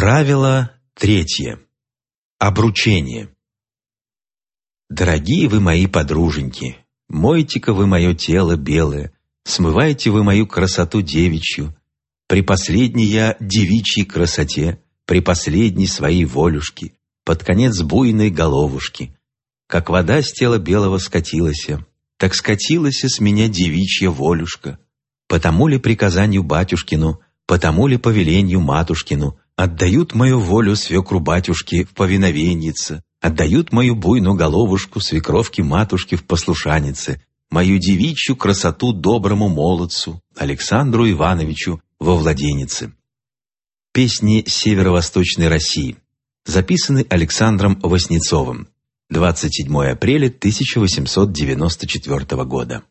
Правило третье. Обручение. Дорогие вы мои подруженьки, мойте-ка вы мое тело белое, смывайте вы мою красоту девичью, при последней я девичьей красоте, при последней своей волюшке, под конец буйной головушки, как вода с тела белого скатилась, так скатилась с меня девичья волюшка. Потому ли приказанию батюшкину, потому ли повелению матушкину, отдают мою волю свекру батюшки в повиновеннице, отдают мою буйную головушку свекровки матушки в послушанице, мою девичью красоту доброму молодцу Александру Ивановичу во владенице. Песни северо-восточной России записаны Александром Васнецовым 27 апреля 1894 года.